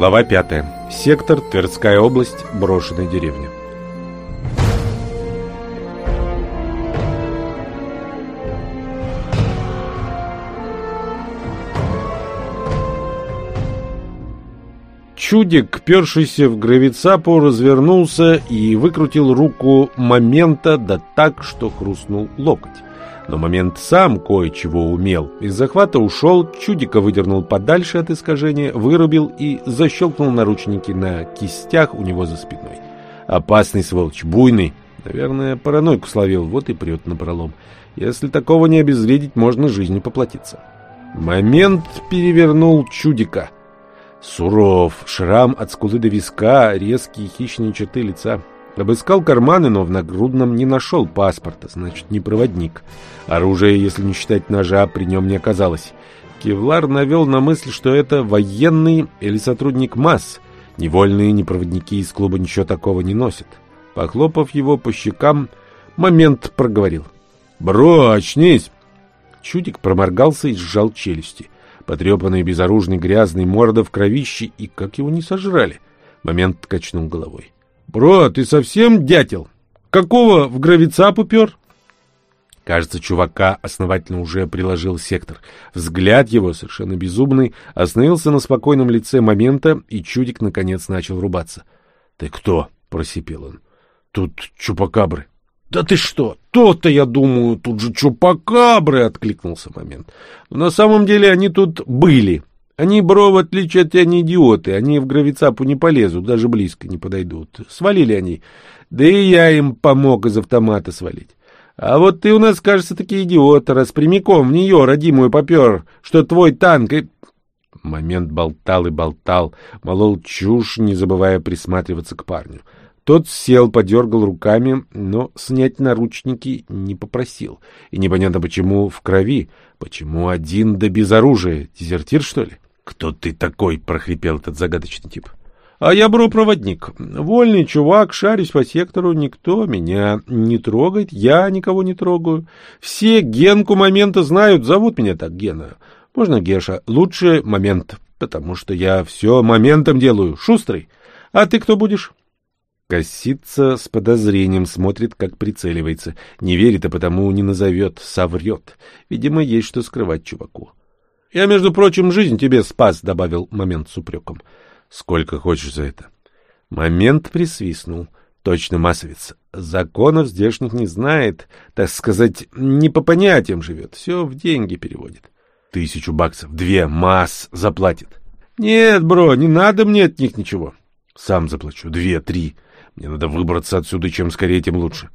Глава 5. Сектор, Тверская область, брошенная деревня. Чудик, першийся в гравицапу, развернулся и выкрутил руку момента да так, что хрустнул локоть. Но момент сам кое-чего умел. Из захвата ушел, чудика выдернул подальше от искажения, вырубил и защелкнул наручники на кистях у него за спиной. Опасный сволочь, буйный. Наверное, паранойку словил, вот и прет на пролом. Если такого не обезвредить, можно жизнью поплатиться. Момент перевернул чудика. Суров, шрам от скулы до виска, резкие хищные черты лица. Обыскал карманы, но в нагрудном не нашел паспорта, значит, не проводник. Оружия, если не считать ножа, при нем не оказалось. Кевлар навел на мысль, что это военный или сотрудник МАС. Невольные непроводники из клуба ничего такого не носят. Похлопав его по щекам, момент проговорил. «Бро, очнись!» Чудик проморгался и сжал челюсти. Потрепанный, безоружный, грязный, морда в кровище, и как его не сожрали. Момент качнул головой. «Бро, ты совсем дятел? Какого в гравицап упер?» Кажется, чувака основательно уже приложил сектор. Взгляд его, совершенно безумный, остановился на спокойном лице момента, и чудик, наконец, начал рубаться. «Ты кто?» — просипел он. «Тут чупакабры». «Да ты что? То-то, я думаю, тут же чупакабры!» — откликнулся момент. «Но на самом деле они тут были. Они, бро, в отличие от тебя, не идиоты. Они в гравицапу не полезут, даже близко не подойдут. Свалили они. Да и я им помог из автомата свалить. А вот ты у нас, кажется, таки идиот, раз прямиком в нее, родимую, попер, что твой танк и... Момент болтал и болтал, молол чушь, не забывая присматриваться к парню. Тот сел, подергал руками, но снять наручники не попросил. И непонятно почему в крови, почему один да без оружия, дезертир, что ли? «Кто ты такой?» — прохрипел этот загадочный тип. «А я бро-проводник. Вольный чувак, шарюсь по сектору, никто меня не трогает, я никого не трогаю. Все Генку момента знают, зовут меня так Гена. Можно Геша, лучше момент, потому что я все моментом делаю, шустрый. А ты кто будешь?» Косится с подозрением, смотрит, как прицеливается. Не верит, а потому не назовет, соврет. Видимо, есть что скрывать чуваку. Я, между прочим, жизнь тебе спас, — добавил момент с упреком. Сколько хочешь за это? Момент присвистнул. Точно массовец. Законов здешних не знает, так сказать, не по понятиям живет, все в деньги переводит. Тысячу баксов, две, масс заплатит. Нет, бро, не надо мне от них ничего. Сам заплачу, две, три. Мне надо выбраться отсюда, чем скорее, тем лучше.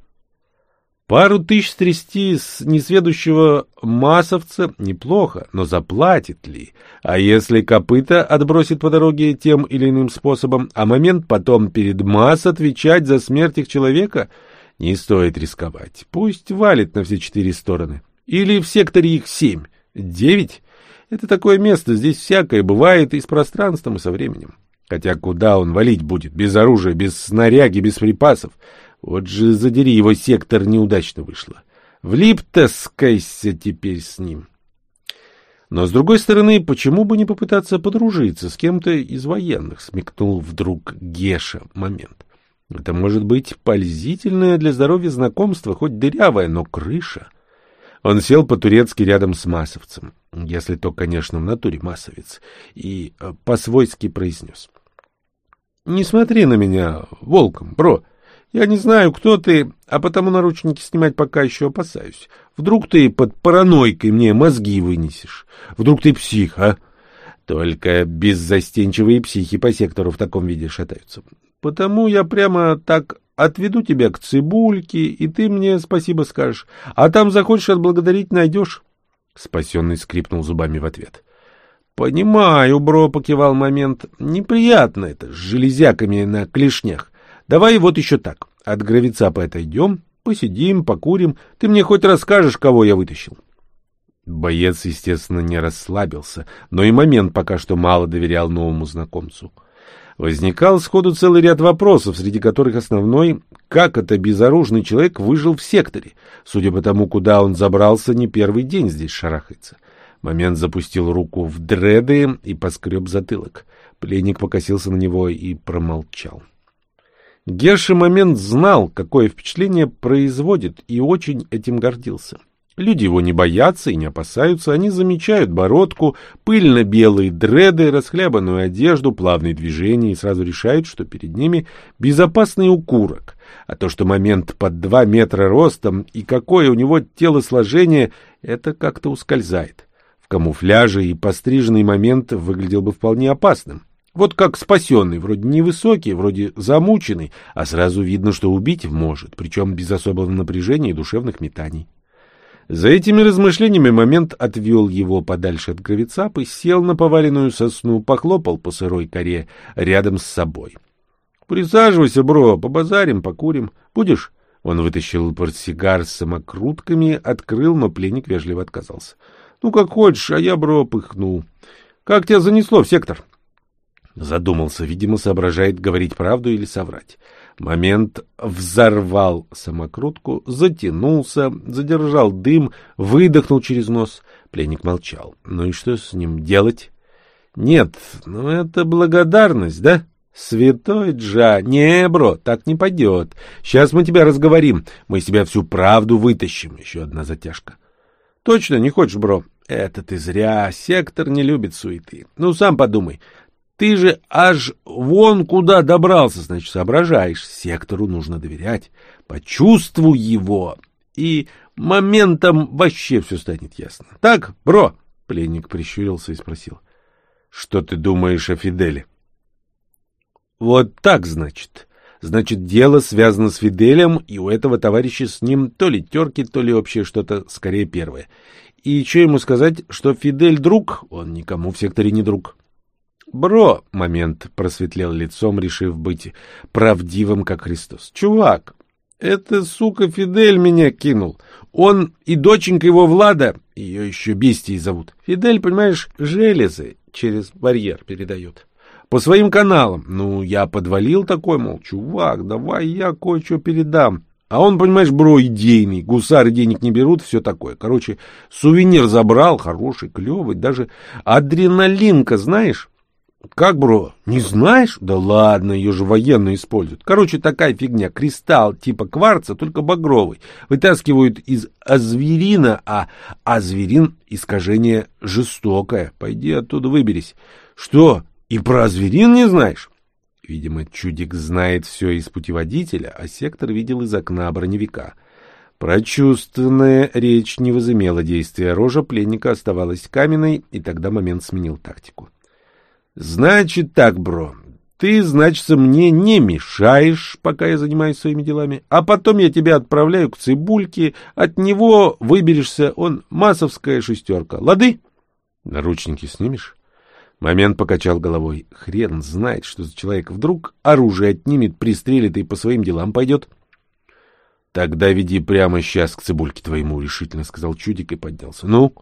Пару тысяч стрясти с несведущего массовца неплохо, но заплатит ли? А если копыта отбросит по дороге тем или иным способом, а момент потом перед масс отвечать за смерть их человека? Не стоит рисковать. Пусть валит на все четыре стороны. Или в секторе их семь. Девять? Это такое место, здесь всякое бывает и с пространством, и со временем. Хотя куда он валить будет? Без оружия, без снаряги, без припасов. Вот же задери его сектор неудачно вышло. Влип-то скайся теперь с ним. Но, с другой стороны, почему бы не попытаться подружиться с кем-то из военных, смекнул вдруг Геша момент. Это может быть пользительное для здоровья знакомство, хоть дырявое, но крыша. Он сел по-турецки рядом с массовцем, если то, конечно, в натуре массовец, и э, по-свойски произнес. — Не смотри на меня волком, бро. — я не знаю, кто ты, а потому наручники снимать пока еще опасаюсь. Вдруг ты под паранойкой мне мозги вынесешь. Вдруг ты псих, а? Только беззастенчивые психи по сектору в таком виде шатаются. Потому я прямо так отведу тебя к цибульке, и ты мне спасибо скажешь. А там захочешь отблагодарить, найдешь. Спасенный скрипнул зубами в ответ. — Понимаю, бро, — покивал момент. — Неприятно это, с железяками на клешнях. Давай вот еще так. От гравицапа отойдем, посидим, покурим. Ты мне хоть расскажешь, кого я вытащил. Боец, естественно, не расслабился, но и момент пока что мало доверял новому знакомцу. Возникал сходу целый ряд вопросов, среди которых основной — как это безоружный человек выжил в секторе? Судя по тому, куда он забрался, не первый день здесь шарахается. Момент запустил руку в дреды и поскреб затылок. Пленник покосился на него и промолчал. Герша Момент знал, какое впечатление производит, и очень этим гордился. Люди его не боятся и не опасаются, они замечают бородку, пыльно-белые дреды, расхлябанную одежду, плавные движения и сразу решают, что перед ними безопасный укурок. А то, что момент под два метра ростом и какое у него телосложение, это как-то ускользает. В камуфляже и постриженный момент выглядел бы вполне опасным. Вот как спасенный, вроде невысокий, вроде замученный, а сразу видно, что убить может, причем без особого напряжения и душевных метаний. За этими размышлениями момент отвел его подальше от гравицапы, сел на поваленную сосну, похлопал по сырой коре рядом с собой. — Присаживайся, бро, побазарим, покурим. Будешь? Он вытащил портсигар с самокрутками, открыл, но пленник вежливо отказался. — Ну, как хочешь, а я, бро, пыхнул. — Как тебя занесло в сектор? — Задумался, видимо, соображает, говорить правду или соврать. Момент взорвал самокрутку, затянулся, задержал дым, выдохнул через нос. Пленник молчал. Ну и что с ним делать? Нет, ну это благодарность, да? Святой Джа, не, бро, так не пойдет. Сейчас мы тебя разговорим, мы из тебя всю правду вытащим. Еще одна затяжка. Точно не хочешь, бро? Это ты зря, сектор не любит суеты. Ну, сам подумай, ты же аж вон куда добрался, значит, соображаешь. Сектору нужно доверять. Почувствуй его, и моментом вообще все станет ясно. Так, бро? Пленник прищурился и спросил. Что ты думаешь о Фиделе? Вот так, значит. Значит, дело связано с Фиделем, и у этого товарища с ним то ли терки, то ли общее что-то, скорее первое. И что ему сказать, что Фидель друг? Он никому в секторе не друг. «Бро!» — момент просветлел лицом, решив быть правдивым, как Христос. «Чувак, это, сука, Фидель меня кинул. Он и доченька его Влада, ее еще Бестией зовут. Фидель, понимаешь, железы через барьер передает. По своим каналам. Ну, я подвалил такой, мол, чувак, давай я кое-что передам. А он, понимаешь, бро, идейный, гусары денег не берут, все такое. Короче, сувенир забрал, хороший, клевый, даже адреналинка, знаешь? Как, бро, не знаешь? Да ладно, ее же военные используют. Короче, такая фигня. Кристалл типа кварца, только багровый. Вытаскивают из азверина, а азверин — искажение жестокое. Пойди оттуда выберись. Что, и про азверин не знаешь? Видимо, чудик знает все из путеводителя, а сектор видел из окна броневика. Прочувственная речь не возымела действия. Рожа пленника оставалась каменной, и тогда момент сменил тактику. Значит так, бро. Ты, значит, мне не мешаешь, пока я занимаюсь своими делами, а потом я тебя отправляю к Цибульке, от него выберешься, он массовская шестерка. Лады? Наручники снимешь? Момент покачал головой. Хрен знает, что за человек. Вдруг оружие отнимет, пристрелит и по своим делам пойдет. Тогда веди прямо сейчас к Цибульке твоему, решительно сказал Чудик и поднялся. Ну?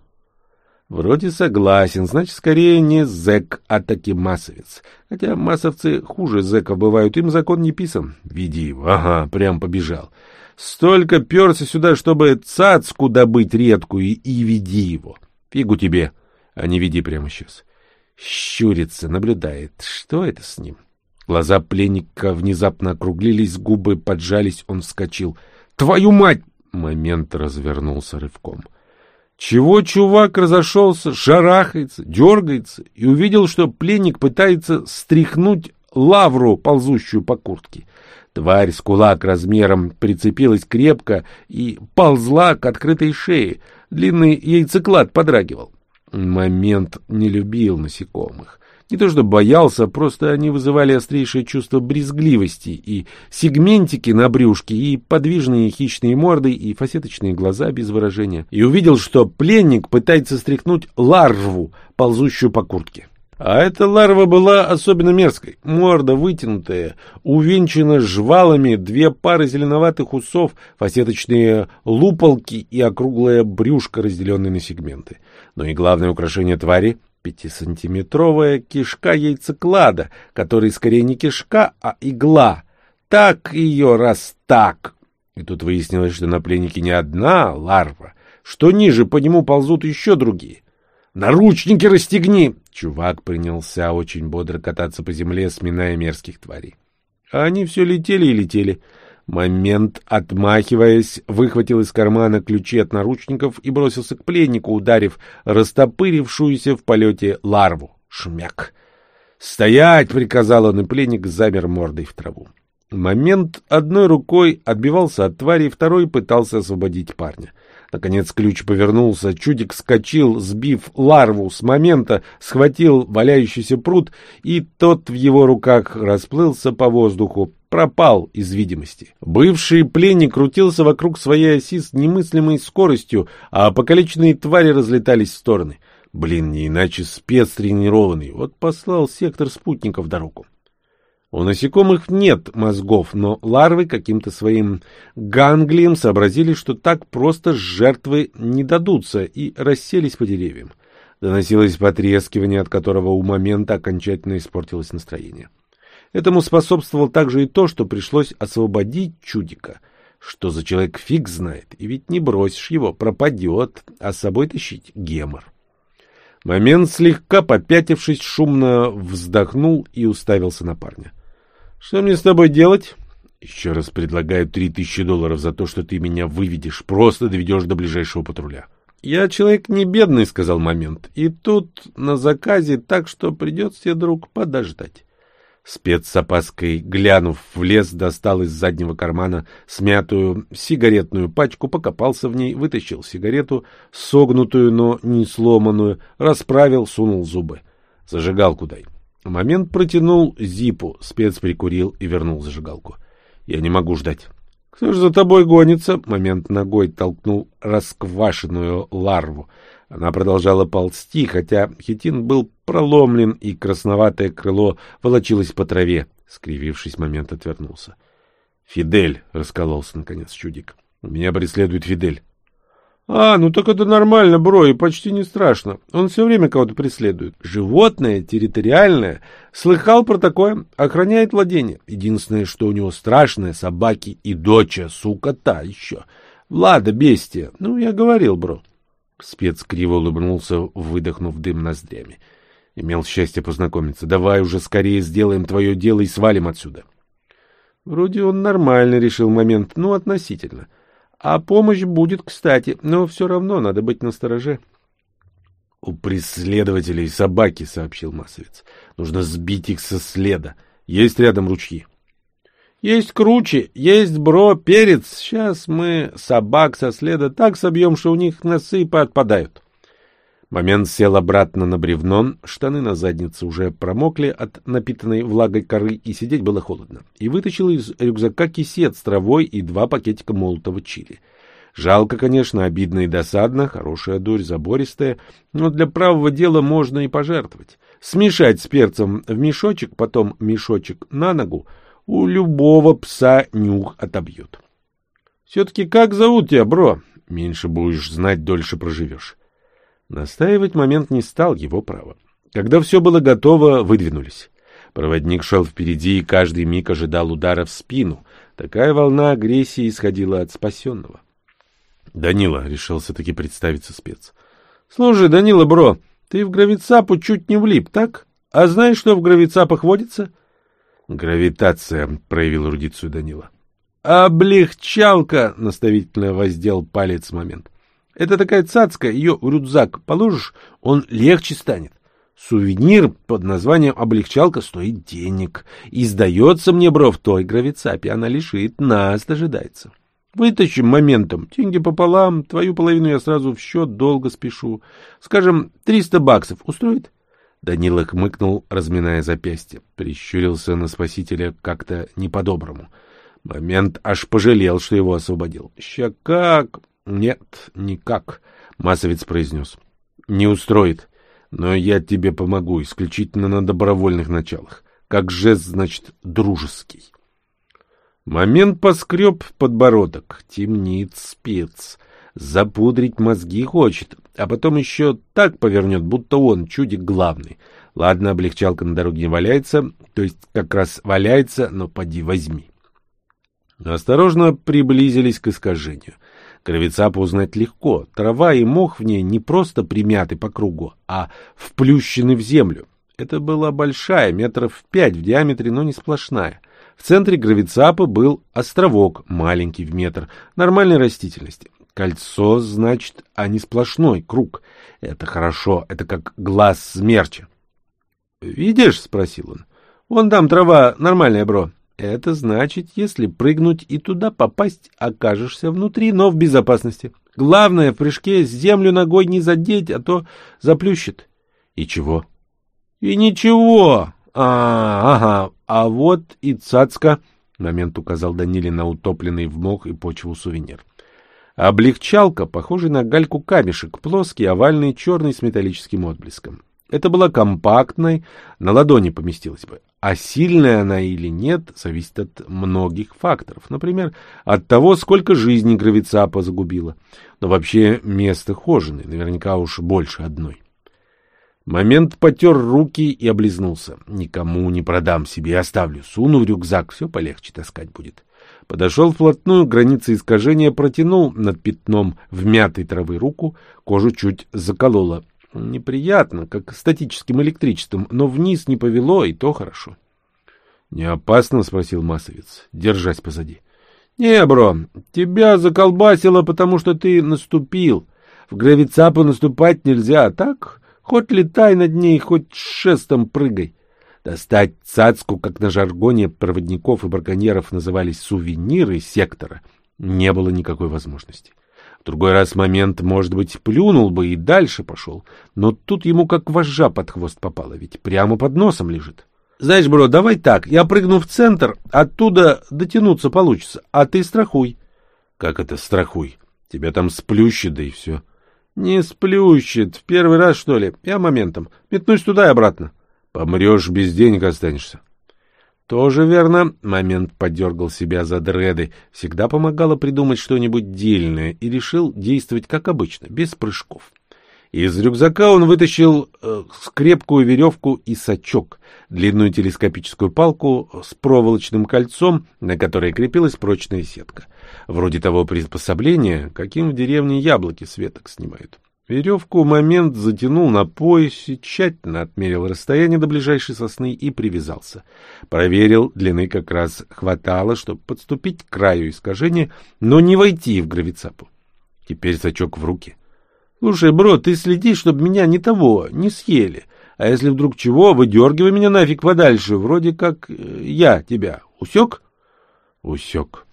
Вроде согласен, значит, скорее не зэк, а таки массовец. Хотя массовцы хуже зэков бывают, им закон не писан. Веди его, ага, прям побежал. Столько перся сюда, чтобы цацку добыть редкую, и веди его. Фигу тебе, а не веди прямо сейчас. Щурится, наблюдает. Что это с ним? Глаза пленника внезапно округлились, губы поджались, он вскочил. «Твою мать!» Момент развернулся рывком. Чего чувак разошелся, шарахается, дергается и увидел, что пленник пытается стряхнуть лавру, ползущую по куртке. Тварь с кулак размером прицепилась крепко и ползла к открытой шее. Длинный яйцеклад подрагивал. Момент не любил насекомых. Не то что боялся, просто они вызывали острейшее чувство брезгливости, и сегментики на брюшке, и подвижные хищные морды, и фасеточные глаза без выражения. И увидел, что пленник пытается стряхнуть ларву, ползущую по куртке. А эта ларва была особенно мерзкой. Морда вытянутая, увенчана жвалами, две пары зеленоватых усов, фасеточные луполки и округлая брюшко, разделенные на сегменты. Но и главное украшение твари Пятисантиметровая кишка яйцеклада, который скорее не кишка, а игла. Так ее раз так. И тут выяснилось, что на пленнике не одна ларва, что ниже по нему ползут еще другие. Наручники расстегни!» Чувак принялся очень бодро кататься по земле, сминая мерзких тварей. А они все летели и летели. Момент, отмахиваясь, выхватил из кармана ключи от наручников и бросился к пленнику, ударив растопырившуюся в полете ларву. Шмяк! «Стоять!» — приказал он, и пленник замер мордой в траву. Момент одной рукой отбивался от твари, второй пытался освободить парня. Наконец ключ повернулся, чудик скочил, сбив ларву с момента, схватил валяющийся пруд, и тот в его руках расплылся по воздуху, пропал из видимости. Бывший пленник крутился вокруг своей оси с немыслимой скоростью, а покалеченные твари разлетались в стороны. Блин, не иначе спецтренированный. Вот послал сектор спутников дорогу. У насекомых нет мозгов, но ларвы каким-то своим ганглием сообразили, что так просто жертвы не дадутся, и расселись по деревьям. Доносилось потрескивание, от которого у момента окончательно испортилось настроение. Этому способствовало также и то, что пришлось освободить чудика. Что за человек фиг знает, и ведь не бросишь его, пропадет, а с собой тащить гемор. Момент, слегка попятившись, шумно вздохнул и уставился на парня. — что мне с тобой делать? Еще раз предлагаю три тысячи долларов за то, что ты меня выведешь, просто доведешь до ближайшего патруля. Я человек не бедный, сказал момент, и тут на заказе, так что придется тебе, друг, подождать. Спец с опаской, глянув в лес, достал из заднего кармана смятую сигаретную пачку, покопался в ней, вытащил сигарету, согнутую, но не сломанную, расправил, сунул зубы. Зажигалку дай. Момент протянул зипу, спец прикурил и вернул зажигалку. Я не могу ждать. Кто же за тобой гонится? Момент ногой толкнул расквашенную ларву. Она продолжала ползти, хотя хитин был проломлен, и красноватое крыло волочилось по траве. Скривившись, момент отвернулся. «Фидель!» — раскололся, наконец, чудик. «Меня преследует Фидель». А, ну так это нормально, бро, и почти не страшно. Он все время кого-то преследует. Животное, территориальное. Слыхал про такое? Охраняет владение. Единственное, что у него страшное, собаки и доча, сука, та еще. Влада, бестия. Ну, я говорил, бро. Спец криво улыбнулся, выдохнув дым ноздрями. Имел счастье познакомиться. Давай уже скорее сделаем твое дело и свалим отсюда. Вроде он нормально решил момент, ну, относительно. — а помощь будет кстати, но все равно надо быть настороже. — У преследователей собаки, — сообщил Масовец. — Нужно сбить их со следа. Есть рядом ручьи. — Есть круче, есть бро, перец. Сейчас мы собак со следа так собьем, что у них носы поотпадают. Момент сел обратно на бревно, штаны на заднице уже промокли от напитанной влагой коры, и сидеть было холодно. И вытащил из рюкзака кисет с травой и два пакетика молотого чили. Жалко, конечно, обидно и досадно, хорошая дурь, забористая, но для правого дела можно и пожертвовать. Смешать с перцем в мешочек, потом мешочек на ногу, у любого пса нюх отобьет. — Все-таки как зовут тебя, бро? Меньше будешь знать, дольше проживешь. Настаивать момент не стал его право. Когда все было готово, выдвинулись. Проводник шел впереди и каждый миг ожидал удара в спину. Такая волна агрессии исходила от спасенного. «Данила», — решился таки представиться спец. «Слушай, Данила, бро, ты в гравицапу чуть не влип, так? А знаешь, что в гравицапах водится?» «Гравитация», — проявил эрудицию Данила. «Облегчалка», — наставительно воздел палец момент. Это такая цацка, ее в рюкзак положишь, он легче станет. Сувенир под названием «Облегчалка» стоит денег. И сдается мне, бро, в той гравицапе она лишит, нас дожидается. Вытащим моментом, деньги пополам, твою половину я сразу в счет долго спешу. Скажем, триста баксов устроит? Данила хмыкнул, разминая запястье. Прищурился на спасителя как-то не по-доброму. Момент аж пожалел, что его освободил. Ща как... Нет, никак, Масовец произнес. Не устроит. Но я тебе помогу, исключительно на добровольных началах. Как жест, значит, дружеский. Момент поскреб подбородок. Темнит спец. Запудрить мозги хочет, а потом еще так повернет, будто он чудик главный. Ладно, облегчалка на дороге не валяется, то есть как раз валяется, но поди возьми. Осторожно приблизились к искажению. Гравицапу узнать легко. Трава и мох в ней не просто примяты по кругу, а вплющены в землю. Это была большая, метров пять в диаметре, но не сплошная. В центре гравицапа был островок, маленький в метр, нормальной растительности. Кольцо, значит, а не сплошной круг. Это хорошо, это как глаз смерча. «Видишь?» — спросил он. «Вон там трава нормальная, бро. Это значит, если прыгнуть и туда попасть, окажешься внутри, но в безопасности. Главное в прыжке землю ногой не задеть, а то заплющит. И чего? И ничего. А, ага. А вот и цацка. Момент указал Даниле на утопленный в мох и почву сувенир. Облегчалка, похожий на гальку камешек, плоский, овальный, черный с металлическим отблеском. Это была компактной, на ладони поместилась бы. А сильная она или нет, зависит от многих факторов. Например, от того, сколько жизней гравицапа загубила. Но вообще место хоженое, наверняка уж больше одной. Момент потер руки и облизнулся. Никому не продам себе, оставлю. Суну в рюкзак, все полегче таскать будет. Подошел вплотную, границы искажения протянул над пятном вмятой травы руку, кожу чуть заколола. Неприятно, как статическим электричеством, но вниз не повело, и то хорошо. — Не опасно? — спросил массовец, держась позади. — Не, бро, тебя заколбасило, потому что ты наступил. В гравицапу наступать нельзя, а так хоть летай над ней, хоть шестом прыгай. Достать цацку, как на жаргоне проводников и браконьеров назывались сувениры сектора, не было никакой возможности. В другой раз момент, может быть, плюнул бы и дальше пошел, но тут ему как вожжа под хвост попало, ведь прямо под носом лежит. Знаешь, бро, давай так, я прыгну в центр, оттуда дотянуться получится, а ты страхуй. Как это страхуй? Тебя там сплющит, да и все. Не сплющит, в первый раз, что ли? Я моментом. Метнусь туда и обратно. Помрешь, без денег останешься. Тоже верно. Момент подергал себя за дреды. Всегда помогало придумать что-нибудь дельное и решил действовать как обычно, без прыжков. Из рюкзака он вытащил э, скрепкую веревку и сачок, длинную телескопическую палку с проволочным кольцом, на которой крепилась прочная сетка. Вроде того приспособления, каким в деревне яблоки с веток снимают. Веревку момент затянул на поясе, тщательно отмерил расстояние до ближайшей сосны и привязался. Проверил, длины как раз хватало, чтобы подступить к краю искажения, но не войти в гравицапу. Теперь сачок в руки. — Слушай, бро, ты следи, чтобы меня не того, не съели. А если вдруг чего, выдергивай меня нафиг подальше, вроде как э, я тебя. Усек? — Усек.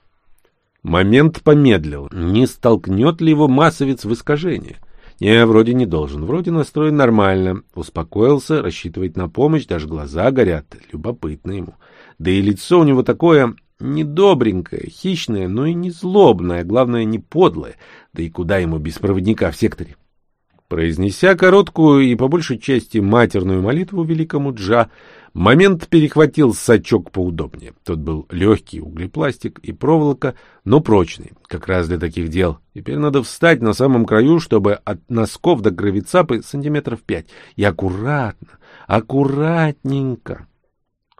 Момент помедлил. Не столкнет ли его массовец в искажение? — не, вроде не должен. Вроде настроен нормально. Успокоился, рассчитывает на помощь, даже глаза горят. Любопытно ему. Да и лицо у него такое недобренькое, хищное, но и не злобное, главное, не подлое. Да и куда ему без проводника в секторе? Произнеся короткую и по большей части матерную молитву великому Джа, Момент перехватил сачок поудобнее. Тот был легкий, углепластик и проволока, но прочный, как раз для таких дел. Теперь надо встать на самом краю, чтобы от носков до гравицапы сантиметров пять. И аккуратно, аккуратненько.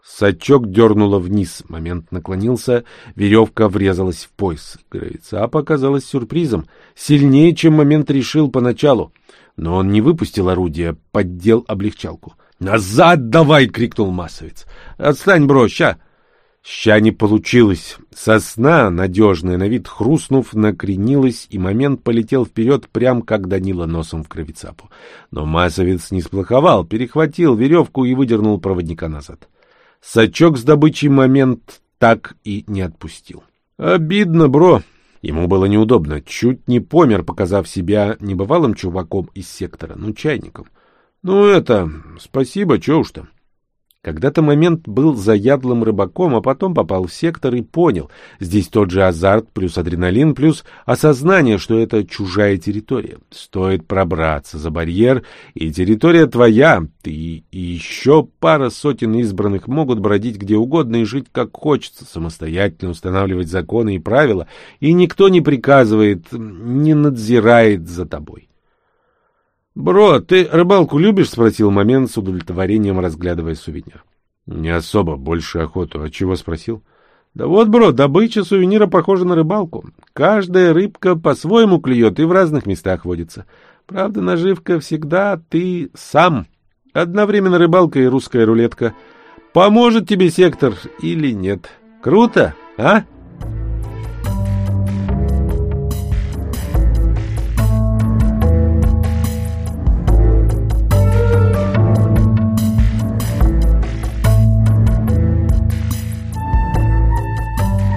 Сачок дернуло вниз. Момент наклонился, веревка врезалась в пояс. Гравицапа оказалась сюрпризом. Сильнее, чем момент решил поначалу. Но он не выпустил орудие, поддел облегчалку. «Назад давай!» — крикнул массовец. «Отстань, бро, ща!» Ща не получилось. Сосна, надежная на вид, хрустнув, накренилась, и момент полетел вперед, прям как Данила носом в кровицапу. Но массовец не сплоховал, перехватил веревку и выдернул проводника назад. Сачок с добычей момент так и не отпустил. «Обидно, бро!» Ему было неудобно, чуть не помер, показав себя небывалым чуваком из сектора, ну, чайником. Ну это, спасибо, чё уж там. Когда-то момент был заядлым рыбаком, а потом попал в сектор и понял, здесь тот же азарт плюс адреналин плюс осознание, что это чужая территория. Стоит пробраться за барьер, и территория твоя, ты и еще пара сотен избранных могут бродить где угодно и жить как хочется, самостоятельно устанавливать законы и правила, и никто не приказывает, не надзирает за тобой. «Бро, ты рыбалку любишь?» — спросил момент с удовлетворением, разглядывая сувенир. «Не особо, больше охоту. А чего спросил?» Да вот, бро, добыча сувенира похожа на рыбалку. Каждая рыбка по-своему клюет и в разных местах водится. Правда, наживка всегда ты сам. Одновременно рыбалка и русская рулетка. Поможет тебе сектор или нет? Круто, а?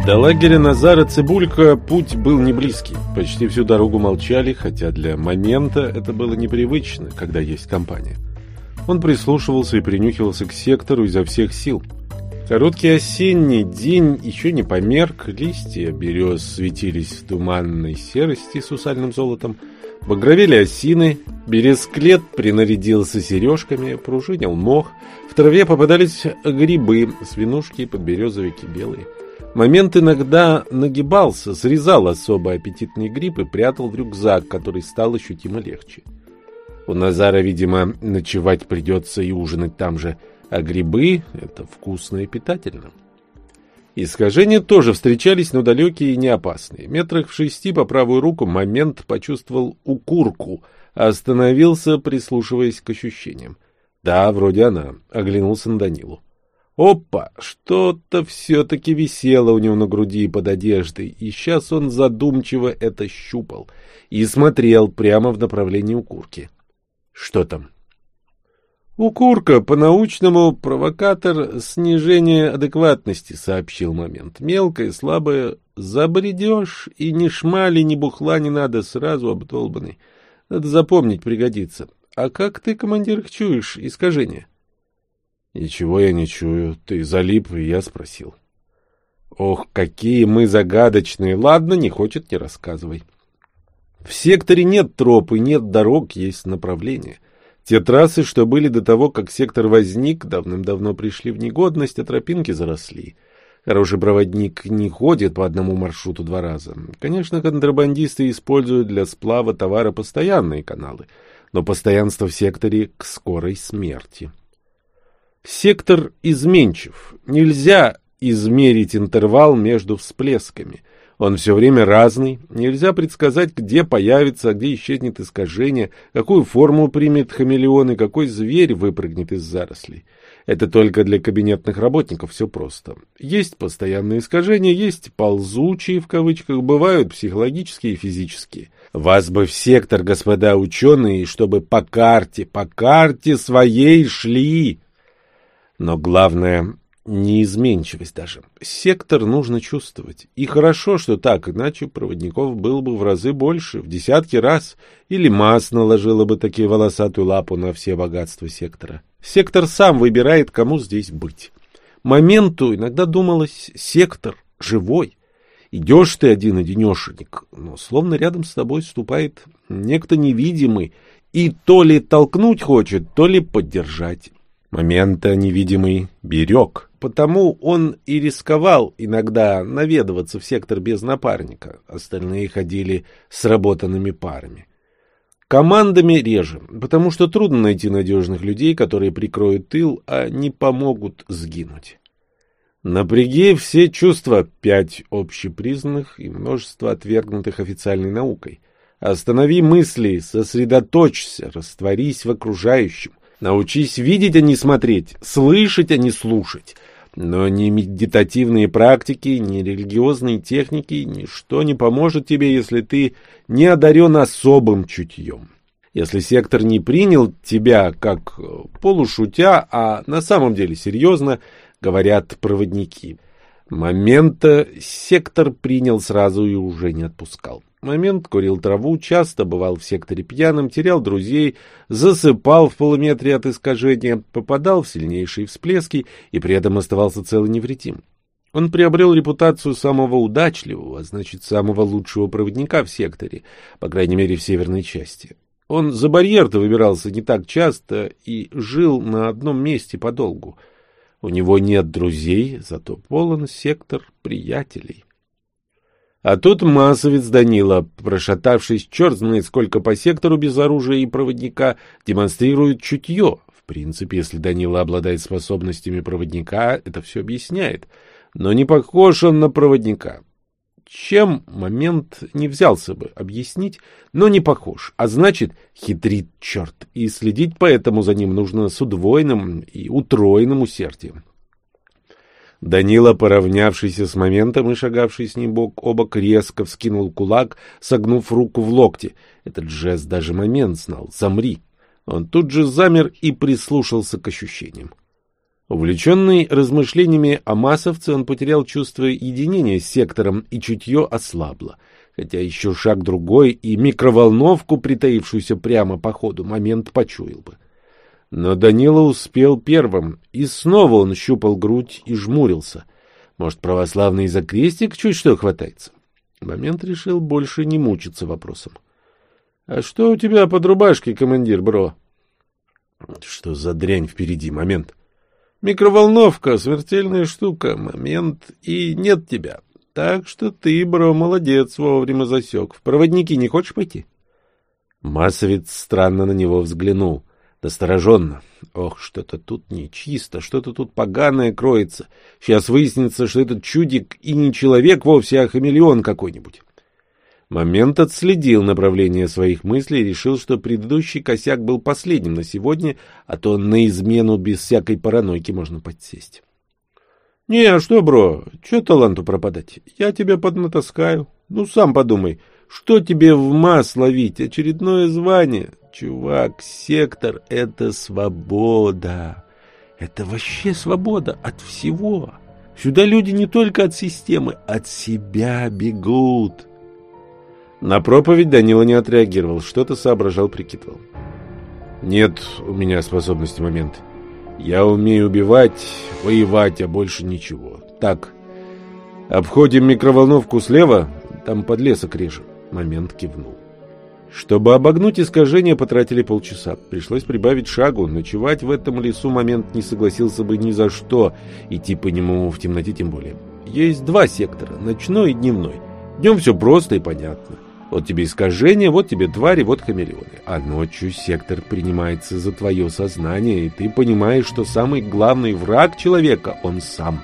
До лагеря Назара Цибулька путь был не близкий. Почти всю дорогу молчали, хотя для момента это было непривычно, когда есть компания. Он прислушивался и принюхивался к сектору изо всех сил. Короткий осенний день еще не померк, листья берез светились в туманной серости с усальным золотом, багровели осины, бересклет принарядился сережками, пружинил мох, в траве попадались грибы, свинушки и подберезовики белые. Момент иногда нагибался, срезал особо аппетитный гриб и прятал в рюкзак, который стал ощутимо легче. У Назара, видимо, ночевать придется и ужинать там же, а грибы — это вкусно и питательно. Искажения тоже встречались, но далекие и не опасные. Метрах в шести по правую руку момент почувствовал укурку, остановился, прислушиваясь к ощущениям. Да, вроде она. Оглянулся на Данилу. Опа! Что-то все-таки висело у него на груди под одеждой, и сейчас он задумчиво это щупал и смотрел прямо в направлении укурки. Что там? «Укурка, по-научному провокатор снижения адекватности», — сообщил момент. «Мелкая, слабая, забредешь, и ни шмали, ни бухла не надо, сразу обдолбанный. Надо запомнить, пригодится. А как ты, командир, чуешь искажения?» Ничего я не чую. Ты залип, и я спросил. Ох, какие мы загадочные. Ладно, не хочет, не рассказывай. В секторе нет троп и нет дорог, есть направления. Те трассы, что были до того, как сектор возник, давным-давно пришли в негодность, а тропинки заросли. Хороший проводник не ходит по одному маршруту два раза. Конечно, контрабандисты используют для сплава товара постоянные каналы, но постоянство в секторе к скорой смерти. Сектор изменчив. Нельзя измерить интервал между всплесками. Он все время разный. Нельзя предсказать, где появится, а где исчезнет искажение, какую форму примет хамелеон и какой зверь выпрыгнет из зарослей. Это только для кабинетных работников все просто. Есть постоянные искажения, есть ползучие, в кавычках, бывают психологические и физические. Вас бы в сектор, господа ученые, чтобы по карте, по карте своей шли. Но главное — неизменчивость даже. Сектор нужно чувствовать. И хорошо, что так, иначе проводников было бы в разы больше, в десятки раз. Или масс наложила бы такие волосатую лапу на все богатства сектора. Сектор сам выбирает, кому здесь быть. Моменту иногда думалось, сектор живой. Идешь ты один-одинешенек, но словно рядом с тобой ступает некто невидимый, и то ли толкнуть хочет, то ли поддержать. Момента невидимый берег, потому он и рисковал иногда наведываться в сектор без напарника, остальные ходили с работанными парами. Командами реже, потому что трудно найти надежных людей, которые прикроют тыл, а не помогут сгинуть. Напряги все чувства, пять общепризнанных и множество отвергнутых официальной наукой. Останови мысли, сосредоточься, растворись в окружающем. Научись видеть, а не смотреть, слышать, а не слушать. Но ни медитативные практики, ни религиозные техники, ничто не поможет тебе, если ты не одарен особым чутьем. Если сектор не принял тебя как полушутя, а на самом деле серьезно, говорят проводники. Момента сектор принял сразу и уже не отпускал момент курил траву, часто бывал в секторе пьяным, терял друзей, засыпал в полуметре от искажения, попадал в сильнейшие всплески и при этом оставался цел и невредим. Он приобрел репутацию самого удачливого, а значит, самого лучшего проводника в секторе, по крайней мере, в северной части. Он за барьер-то выбирался не так часто и жил на одном месте подолгу. У него нет друзей, зато полон сектор приятелей. А тут массовец Данила, прошатавшись черт знает сколько по сектору без оружия и проводника, демонстрирует чутье. В принципе, если Данила обладает способностями проводника, это все объясняет. Но не похож он на проводника. Чем момент не взялся бы объяснить, но не похож, а значит, хитрит черт, и следить поэтому за ним нужно с удвоенным и утроенным усердием. Данила, поравнявшийся с моментом и шагавший с ним бок о бок, резко вскинул кулак, согнув руку в локте. Этот жест даже момент знал. «Замри!» Он тут же замер и прислушался к ощущениям. Увлеченный размышлениями о массовце, он потерял чувство единения с сектором, и чутье ослабло. Хотя еще шаг другой и микроволновку, притаившуюся прямо по ходу, момент почуял бы. Но Данила успел первым, и снова он щупал грудь и жмурился. Может, православный за крестик чуть что хватается? Момент решил больше не мучиться вопросом. — А что у тебя под рубашкой, командир, бро? — Что за дрянь впереди, момент? — Микроволновка, смертельная штука, момент, и нет тебя. Так что ты, бро, молодец, вовремя засек. В проводники не хочешь пойти? Массовец странно на него взглянул. Настороженно. Ох, что-то тут нечисто, что-то тут поганое кроется. Сейчас выяснится, что этот чудик и не человек вовсе, а хамелеон какой-нибудь. Момент отследил направление своих мыслей и решил, что предыдущий косяк был последним на сегодня, а то на измену без всякой паранойки можно подсесть. — Не, а что, бро, че таланту пропадать? Я тебя поднатаскаю. Ну, сам подумай, что тебе в масс ловить? Очередное звание? Чувак, сектор — это свобода. Это вообще свобода от всего. Сюда люди не только от системы, от себя бегут. На проповедь Данила не отреагировал, что-то соображал, прикидывал. Нет у меня способности момент. Я умею убивать, воевать, а больше ничего. Так, обходим микроволновку слева, там подлесок режем. Момент кивнул. Чтобы обогнуть искажение, потратили полчаса. Пришлось прибавить шагу. Ночевать в этом лесу момент не согласился бы ни за что. Идти по нему в темноте тем более. Есть два сектора, ночной и дневной. Днем все просто и понятно. Вот тебе искажение, вот тебе твари, вот хамелеоны. А ночью сектор принимается за твое сознание, и ты понимаешь, что самый главный враг человека — он сам.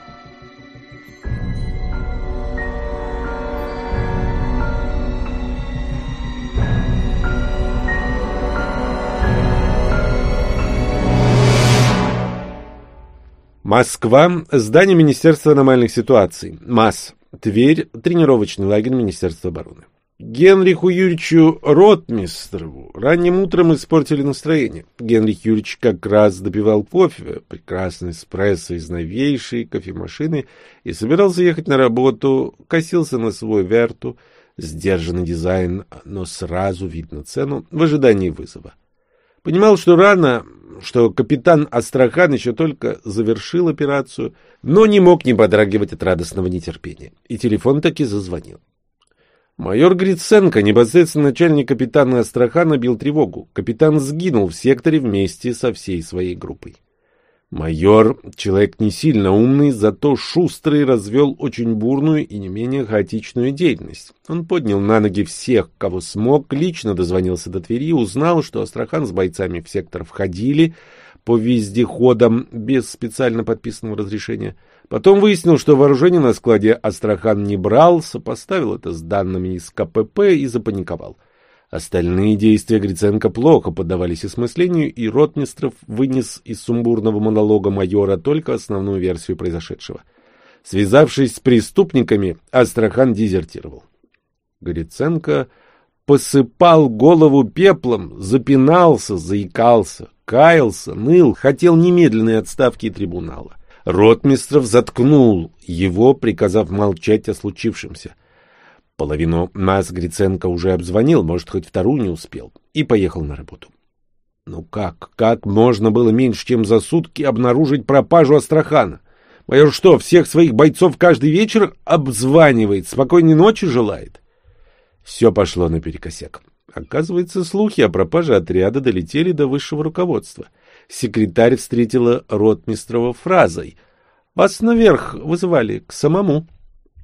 Москва. Здание Министерства аномальных ситуаций. МАС. Тверь. Тренировочный лагерь Министерства обороны. Генриху Юрьевичу Ротмистрову ранним утром испортили настроение. Генрих Юрьевич как раз допивал кофе, прекрасный эспрессо из новейшей кофемашины, и собирался ехать на работу, косился на свой верту, сдержанный дизайн, но сразу видно цену в ожидании вызова. Понимал, что рано, что капитан Астрахан еще только завершил операцию, но не мог не подрагивать от радостного нетерпения. И телефон таки зазвонил. Майор Гриценко, непосредственно начальник капитана Астрахана, бил тревогу. Капитан сгинул в секторе вместе со всей своей группой. Майор, человек не сильно умный, зато шустрый, развел очень бурную и не менее хаотичную деятельность. Он поднял на ноги всех, кого смог, лично дозвонился до Твери, узнал, что Астрахан с бойцами в сектор входили по вездеходам без специально подписанного разрешения. Потом выяснил, что вооружение на складе Астрахан не брал, сопоставил это с данными из КПП и запаниковал. Остальные действия Гриценко плохо поддавались осмыслению, и Ротмистров вынес из сумбурного монолога майора только основную версию произошедшего. Связавшись с преступниками, Астрахан дезертировал. Гриценко посыпал голову пеплом, запинался, заикался, каялся, ныл, хотел немедленной отставки трибунала. Ротмистров заткнул его, приказав молчать о случившемся. Половину нас Гриценко уже обзвонил, может, хоть вторую не успел, и поехал на работу. Ну как, как можно было меньше, чем за сутки обнаружить пропажу Астрахана? Майор что, всех своих бойцов каждый вечер обзванивает, спокойной ночи желает? Все пошло наперекосяк. Оказывается, слухи о пропаже отряда долетели до высшего руководства. Секретарь встретила Ротмистрова фразой «Вас наверх вызывали к самому».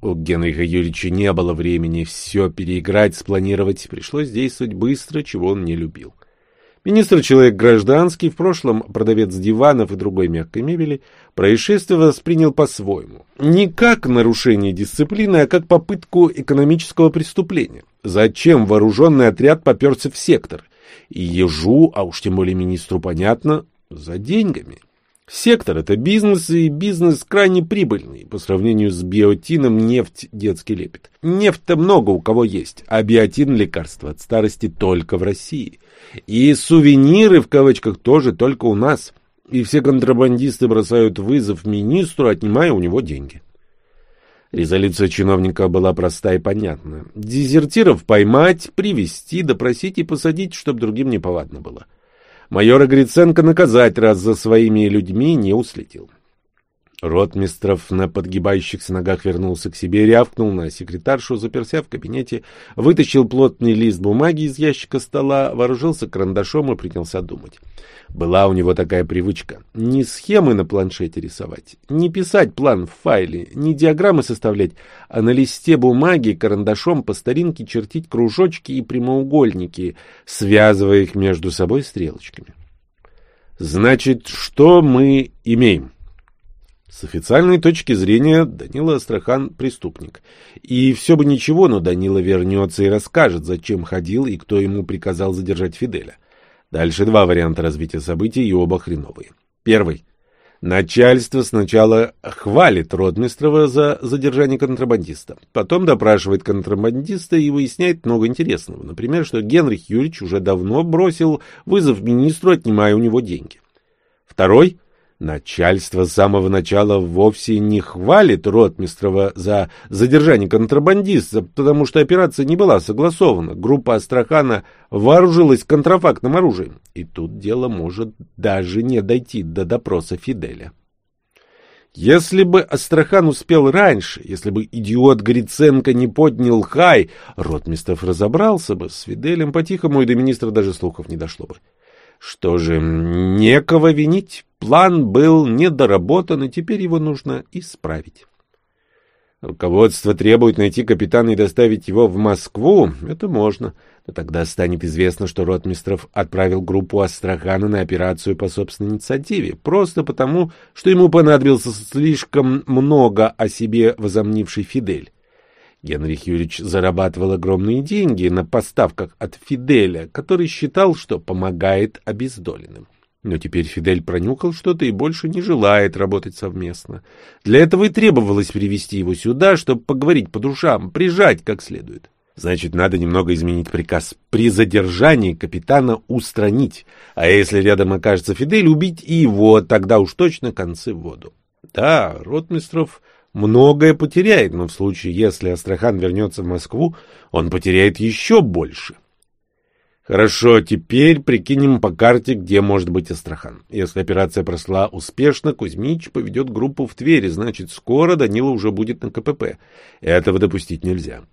У Генриха Юрьевича не было времени все переиграть, спланировать. Пришлось действовать быстро, чего он не любил. Министр человек гражданский, в прошлом продавец диванов и другой мягкой мебели, происшествие воспринял по-своему. Не как нарушение дисциплины, а как попытку экономического преступления. Зачем вооруженный отряд поперся в сектор? И ежу, а уж тем более министру понятно, за деньгами. Сектор – это бизнес, и бизнес крайне прибыльный. По сравнению с биотином нефть детский лепет. Нефть-то много у кого есть, а биотин – лекарство от старости только в России. И сувениры, в кавычках, тоже только у нас. И все контрабандисты бросают вызов министру, отнимая у него деньги. Резолюция чиновника была проста и понятна. Дезертиров поймать, привести, допросить и посадить, чтобы другим не повадно было. Майора Гриценко наказать, раз за своими людьми не уследил. Ротмистров на подгибающихся ногах вернулся к себе, рявкнул на секретаршу, заперся в кабинете, вытащил плотный лист бумаги из ящика стола, вооружился карандашом и принялся думать. Была у него такая привычка. Не схемы на планшете рисовать, не писать план в файле, не диаграммы составлять, а на листе бумаги карандашом по старинке чертить кружочки и прямоугольники, связывая их между собой стрелочками. Значит, что мы имеем? С официальной точки зрения Данила Астрахан — преступник. И все бы ничего, но Данила вернется и расскажет, зачем ходил и кто ему приказал задержать Фиделя. Дальше два варианта развития событий, и оба хреновые. Первый. Начальство сначала хвалит Ротмистрова за задержание контрабандиста. Потом допрашивает контрабандиста и выясняет много интересного. Например, что Генрих Юрьевич уже давно бросил вызов министру, отнимая у него деньги. Второй. Начальство с самого начала вовсе не хвалит Ротмистрова за задержание контрабандиста, потому что операция не была согласована. Группа Астрахана вооружилась контрафактным оружием. И тут дело может даже не дойти до допроса Фиделя. Если бы Астрахан успел раньше, если бы идиот Гриценко не поднял хай, Ротмистров разобрался бы с Фиделем по-тихому, и до министра даже слухов не дошло бы. Что же, некого винить. План был недоработан, и теперь его нужно исправить. Руководство требует найти капитана и доставить его в Москву. Это можно. Но тогда станет известно, что Ротмистров отправил группу Астрахана на операцию по собственной инициативе, просто потому, что ему понадобился слишком много о себе возомнивший Фидель. Генрих Юрьевич зарабатывал огромные деньги на поставках от Фиделя, который считал, что помогает обездоленным. Но теперь Фидель пронюхал что-то и больше не желает работать совместно. Для этого и требовалось привести его сюда, чтобы поговорить по душам, прижать как следует. Значит, надо немного изменить приказ. При задержании капитана устранить, а если рядом окажется Фидель, убить и его, тогда уж точно концы в воду. Да, Ротмистров многое потеряет, но в случае, если Астрахан вернется в Москву, он потеряет еще больше. Хорошо, теперь прикинем по карте, где может быть Астрахан. Если операция прошла успешно, Кузьмич поведет группу в Твери, значит, скоро Данила уже будет на КПП. Этого допустить нельзя.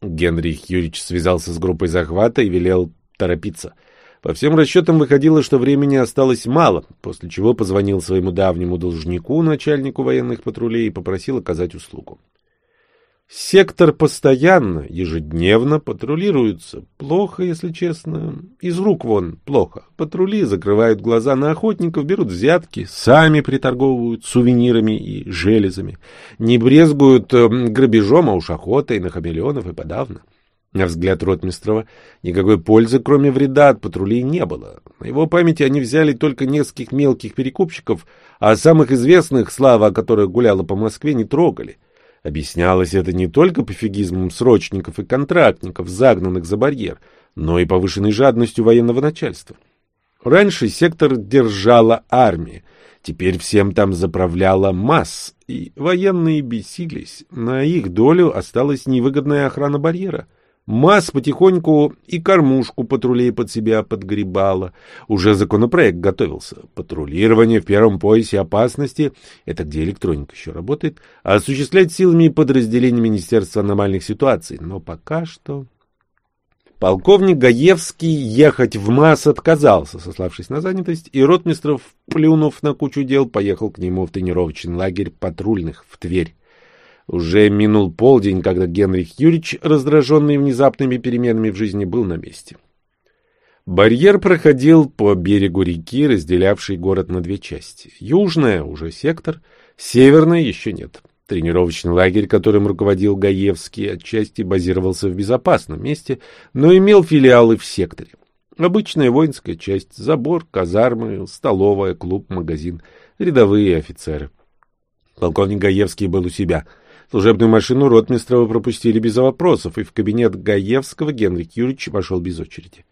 Генрих Юрьевич связался с группой захвата и велел торопиться — по всем расчетам выходило, что времени осталось мало, после чего позвонил своему давнему должнику, начальнику военных патрулей, и попросил оказать услугу. Сектор постоянно, ежедневно патрулируется. Плохо, если честно. Из рук вон плохо. Патрули закрывают глаза на охотников, берут взятки, сами приторговывают сувенирами и железами. Не брезгуют э, грабежом, а уж охотой на хамелеонов и подавно. На взгляд Ротмистрова, никакой пользы, кроме вреда, от патрулей не было. На его памяти они взяли только нескольких мелких перекупщиков, а самых известных, слава о которых гуляла по Москве, не трогали. Объяснялось это не только пофигизмом срочников и контрактников, загнанных за барьер, но и повышенной жадностью военного начальства. Раньше сектор держала армия, теперь всем там заправляла МАС, и военные бесились. На их долю осталась невыгодная охрана барьера — МАС потихоньку и кормушку патрулей под себя подгребала. Уже законопроект готовился. Патрулирование в первом поясе опасности — это где электроника еще работает — осуществлять силами подразделений Министерства аномальных ситуаций. Но пока что... Полковник Гаевский ехать в МАС отказался, сославшись на занятость, и Ротмистров, плюнув на кучу дел, поехал к нему в тренировочный лагерь патрульных в Тверь. Уже минул полдень, когда Генрих Юрьевич, раздраженный внезапными переменами в жизни, был на месте. Барьер проходил по берегу реки, разделявшей город на две части. Южная — уже сектор, северная — еще нет. Тренировочный лагерь, которым руководил Гаевский, отчасти базировался в безопасном месте, но имел филиалы в секторе. Обычная воинская часть, забор, казармы, столовая, клуб, магазин, рядовые офицеры. Полковник Гаевский был у себя. Служебную машину Ротмистрова пропустили без вопросов, и в кабинет Гаевского Генрих Юрьевич вошел без очереди.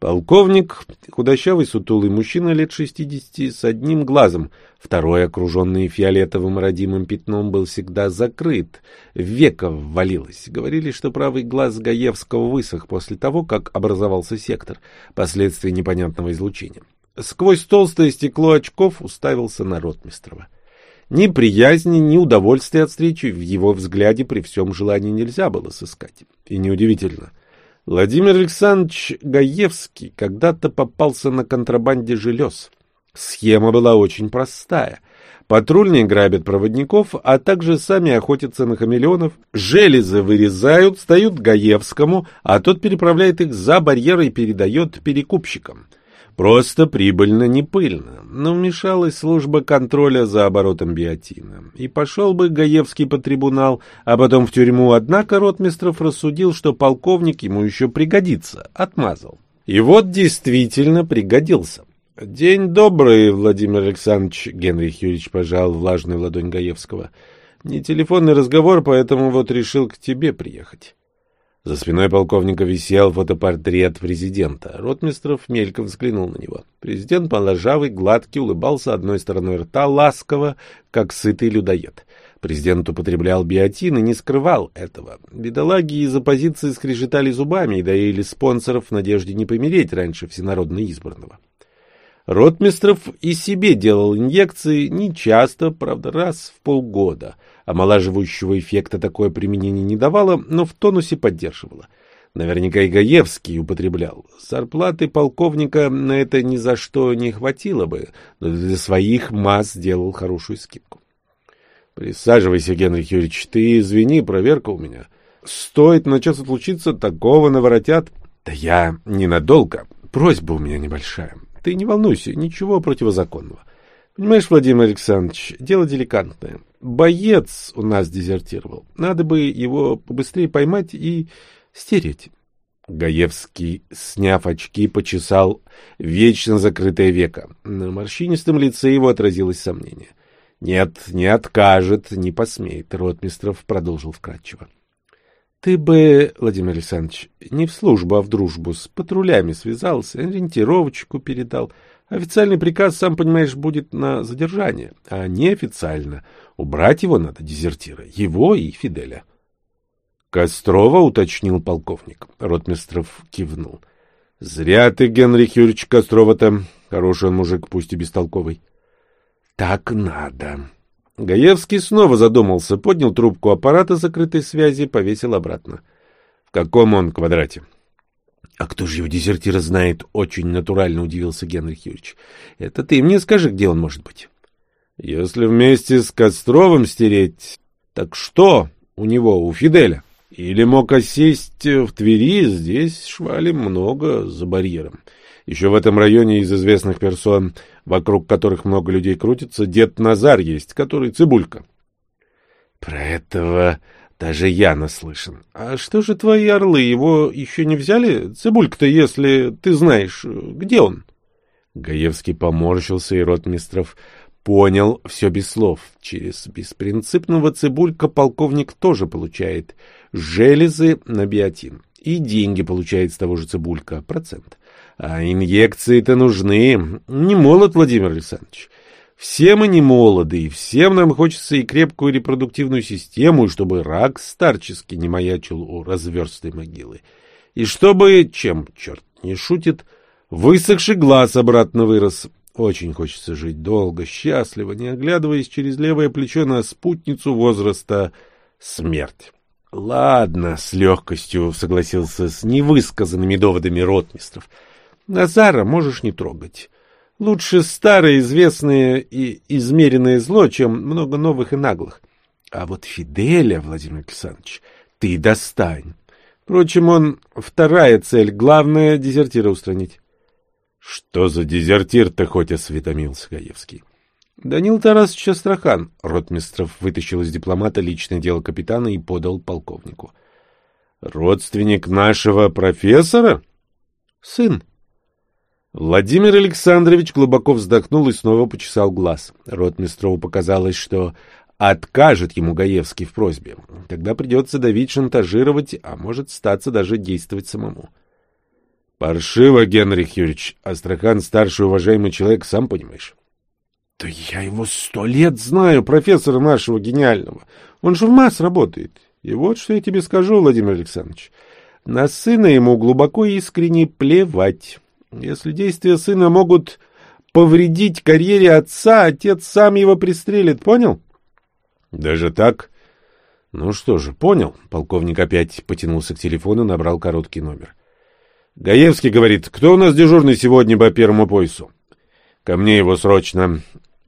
Полковник, худощавый сутулый мужчина лет шестидесяти, с одним глазом, второй, окруженный фиолетовым родимым пятном, был всегда закрыт, века ввалилось. Говорили, что правый глаз Гаевского высох после того, как образовался сектор, последствия непонятного излучения. Сквозь толстое стекло очков уставился на Ротмистрова. Ни приязни, ни удовольствия от встречи в его взгляде при всем желании нельзя было сыскать. И неудивительно — Владимир Александрович Гаевский когда-то попался на контрабанде желез. Схема была очень простая. Патрульные грабят проводников, а также сами охотятся на хамелеонов. Железы вырезают, сдают Гаевскому, а тот переправляет их за барьер и передает перекупщикам. Просто прибыльно, не пыльно. Но вмешалась служба контроля за оборотом биотина. И пошел бы Гаевский по трибунал, а потом в тюрьму. Однако Ротмистров рассудил, что полковник ему еще пригодится. Отмазал. И вот действительно пригодился. «День добрый, Владимир Александрович», — Генрих Юрьевич пожал влажную ладонь Гаевского. «Не телефонный разговор, поэтому вот решил к тебе приехать». За спиной полковника висел фотопортрет президента. Ротмистров мельком взглянул на него. Президент, моложавый, гладкий, улыбался одной стороной рта ласково, как сытый людоед. Президент употреблял биотин и не скрывал этого. Бедолаги из оппозиции скрежетали зубами и доили спонсоров в надежде не помереть раньше всенародно избранного. Ротмистров и себе делал инъекции нечасто, правда, раз в полгода — Омолаживающего эффекта такое применение не давало, но в тонусе поддерживало. Наверняка и Гаевский употреблял. Зарплаты полковника на это ни за что не хватило бы, но для своих масс сделал хорошую скидку. Присаживайся, Генрих Юрьевич, ты извини, проверка у меня. Стоит начать случиться, такого наворотят. Да я ненадолго. Просьба у меня небольшая. Ты не волнуйся, ничего противозаконного. Понимаешь, Владимир Александрович, дело деликатное. Боец у нас дезертировал. Надо бы его побыстрее поймать и стереть. Гаевский, сняв очки, почесал вечно закрытое веко. На морщинистом лице его отразилось сомнение. — Нет, не откажет, не посмеет, — Ротмистров продолжил вкратчиво. — Ты бы, Владимир Александрович, не в службу, а в дружбу с патрулями связался, ориентировочку передал — Официальный приказ, сам понимаешь, будет на задержание, а неофициально. Убрать его надо, дезертира, его и Фиделя. Кострова уточнил полковник. Ротмистров кивнул. — Зря ты, Генрих Юрьевич Кострова-то. Хороший он мужик, пусть и бестолковый. — Так надо. Гаевский снова задумался, поднял трубку аппарата закрытой связи, повесил обратно. — В каком он квадрате? — а кто же его дезертира знает? Очень натурально удивился Генрих Юрьевич. Это ты мне скажи, где он может быть. Если вместе с Костровым стереть, так что у него, у Фиделя? Или мог осесть в Твери, здесь швалим много за барьером. Еще в этом районе из известных персон, вокруг которых много людей крутится, дед Назар есть, который цибулька. Про этого даже я наслышан. А что же твои орлы, его еще не взяли? Цибулька-то, если ты знаешь, где он? Гаевский поморщился, и Ротмистров понял все без слов. Через беспринципного цибулька полковник тоже получает железы на биотин. И деньги получает с того же цибулька, процент. А инъекции-то нужны. Не молод, Владимир Александрович. Все мы не молоды, и всем нам хочется и крепкую репродуктивную систему, и чтобы рак старчески не маячил у разверстой могилы. И чтобы, чем черт не шутит, высохший глаз обратно вырос. Очень хочется жить долго, счастливо, не оглядываясь через левое плечо на спутницу возраста смерть. Ладно, с легкостью согласился с невысказанными доводами ротмистров. Назара можешь не трогать. Лучше старое, известное и измеренное зло, чем много новых и наглых. А вот Фиделя, Владимир Александрович, ты достань. Впрочем, он вторая цель, главное — дезертира устранить. — Что за дезертир-то хоть осведомился Гаевский? — Данил Тарасович Астрахан. Ротмистров вытащил из дипломата личное дело капитана и подал полковнику. — Родственник нашего профессора? — Сын. Владимир Александрович глубоко вздохнул и снова почесал глаз. Ротмистрову показалось, что откажет ему Гаевский в просьбе. Тогда придется давить, шантажировать, а может статься даже действовать самому. Паршиво, Генрих Юрьевич. Астрахан старший уважаемый человек, сам понимаешь. Да я его сто лет знаю, профессора нашего гениального. Он же в МАС работает. И вот что я тебе скажу, Владимир Александрович. На сына ему глубоко и искренне плевать. Если действия сына могут повредить карьере отца, отец сам его пристрелит, понял? Даже так? Ну что же, понял. Полковник опять потянулся к телефону, набрал короткий номер. Гаевский говорит, кто у нас дежурный сегодня по первому поясу? Ко мне его срочно.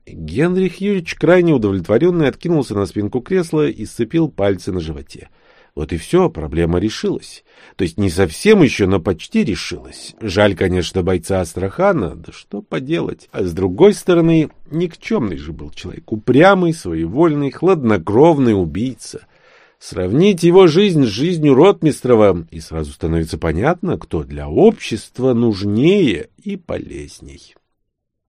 Генрих Юрьевич, крайне удовлетворенный, откинулся на спинку кресла и сцепил пальцы на животе. Вот и все, проблема решилась. То есть не совсем еще, но почти решилась. Жаль, конечно, бойца Астрахана, да что поделать. А с другой стороны, никчемный же был человек. Упрямый, своевольный, хладнокровный убийца. Сравнить его жизнь с жизнью Ротмистрова, и сразу становится понятно, кто для общества нужнее и полезней.